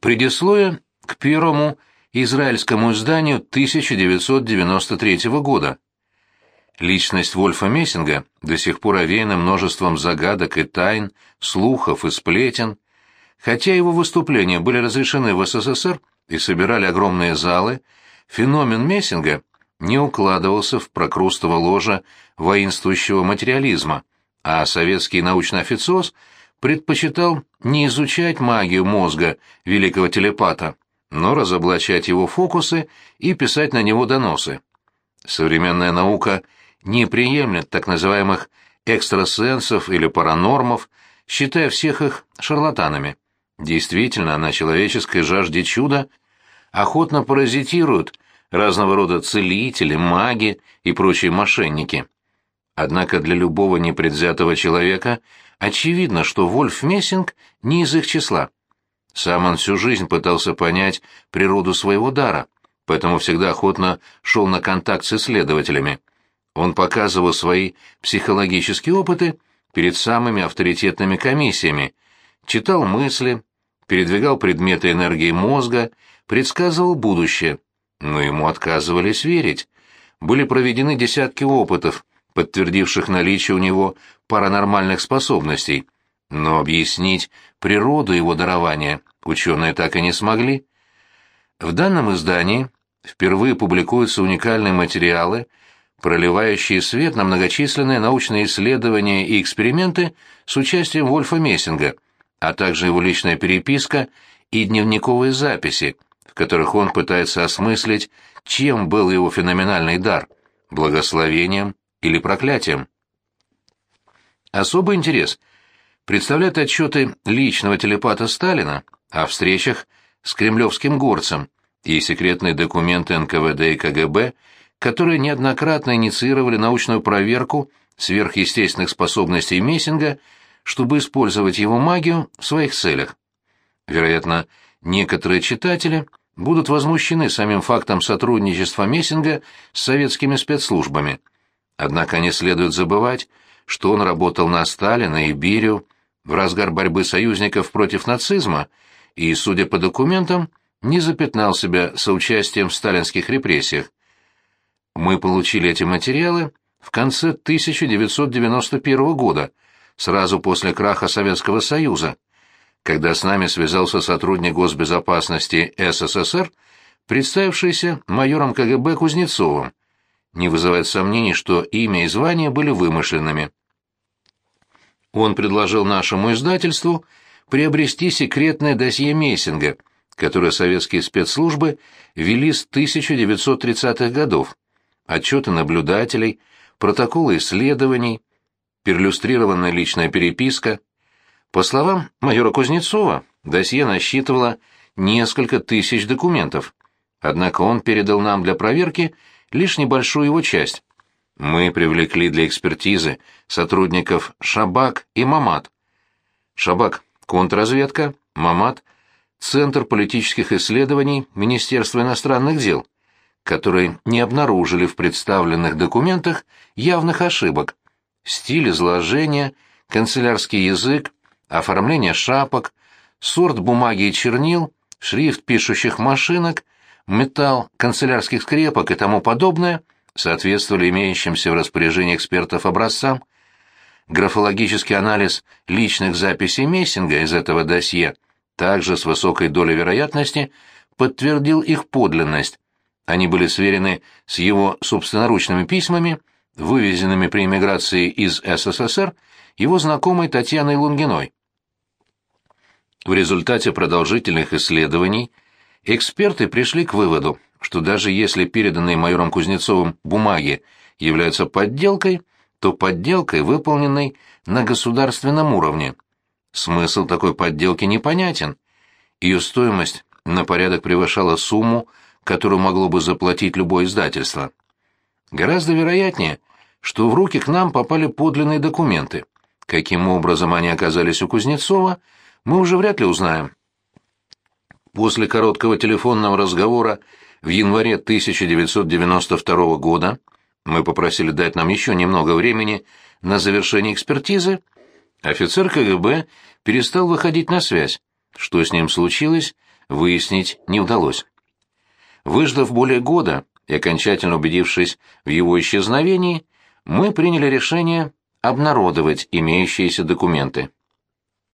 Предисловие к первому израильскому изданию 1993 года. Личность Вольфа Мессинга до сих пор овеяна множеством загадок и тайн, слухов и сплетен. Хотя его выступления были разрешены в СССР и собирали огромные залы, феномен Мессинга не укладывался в прокрустово ложа воинствующего материализма, а советский научный официоз предпочитал не изучать магию мозга великого телепата, но разоблачать его фокусы и писать на него доносы. Современная наука не приемлет так называемых экстрасенсов или паранормов, считая всех их шарлатанами. Действительно, на человеческой жажде чуда охотно паразитируют разного рода целители, маги и прочие мошенники. Однако для любого непредвзятого человека очевидно, что Вольф Мессинг не из их числа. Сам он всю жизнь пытался понять природу своего дара, поэтому всегда охотно шел на контакт с исследователями. Он показывал свои психологические опыты перед самыми авторитетными комиссиями, читал мысли, передвигал предметы энергии мозга, предсказывал будущее, но ему отказывались верить. Были проведены десятки опытов, подтвердивших наличие у него паранормальных способностей, но объяснить природу его дарования ученые так и не смогли. В данном издании впервые публикуются уникальные материалы, проливающие свет на многочисленные научные исследования и эксперименты с участием Вольфа Мессинга, а также его личная переписка и дневниковые записи, в которых он пытается осмыслить, чем был его феноменальный дар – благословением или проклятием. Особый интерес представляют отчеты личного телепата Сталина о встречах с кремлевским горцем и секретные документы НКВД и КГБ, которые неоднократно инициировали научную проверку сверхъестественных способностей Мессинга, чтобы использовать его магию в своих целях. Вероятно, некоторые читатели будут возмущены самим фактом сотрудничества Мессинга с советскими спецслужбами. Однако не следует забывать, что он работал на Сталина и Берию в разгар борьбы союзников против нацизма и, судя по документам, не запятнал себя соучастием в сталинских репрессиях. Мы получили эти материалы в конце 1991 года, сразу после краха Советского Союза, когда с нами связался сотрудник госбезопасности СССР, представившийся майором КГБ Кузнецовым. Не вызывает сомнений, что имя и звание были вымышленными. Он предложил нашему издательству приобрести секретное досье Мессинга, которое советские спецслужбы вели с 1930-х годов, отчеты наблюдателей, протоколы исследований, перлюстрированная личная переписка, по словам майора Кузнецова, досье насчитывало несколько тысяч документов, однако он передал нам для проверки лишь небольшую его часть. Мы привлекли для экспертизы сотрудников Шабак и Мамат. Шабак – контрразведка, Мамат – Центр политических исследований Министерства иностранных дел, которые не обнаружили в представленных документах явных ошибок. Стиль изложения, канцелярский язык, оформление шапок, сорт бумаги и чернил, шрифт пишущих машинок, металл канцелярских скрепок и тому подобное соответствовали имеющимся в распоряжении экспертов образцам. Графологический анализ личных записей Мессинга из этого досье также с высокой долей вероятности подтвердил их подлинность. Они были сверены с его собственноручными письмами, вывезенными при эмиграции из СССР его знакомой Татьяной Лунгиной. В результате продолжительных исследований эксперты пришли к выводу, что даже если переданные майором Кузнецовым бумаги являются подделкой, то подделкой, выполненной на государственном уровне. Смысл такой подделки непонятен. Ее стоимость на порядок превышала сумму, которую могло бы заплатить любое издательство. Гораздо вероятнее, что в руки к нам попали подлинные документы. Каким образом они оказались у Кузнецова – мы уже вряд ли узнаем. После короткого телефонного разговора в январе 1992 года мы попросили дать нам еще немного времени на завершение экспертизы. Офицер КГБ перестал выходить на связь. Что с ним случилось, выяснить не удалось. Выждав более года и окончательно убедившись в его исчезновении, мы приняли решение обнародовать имеющиеся документы.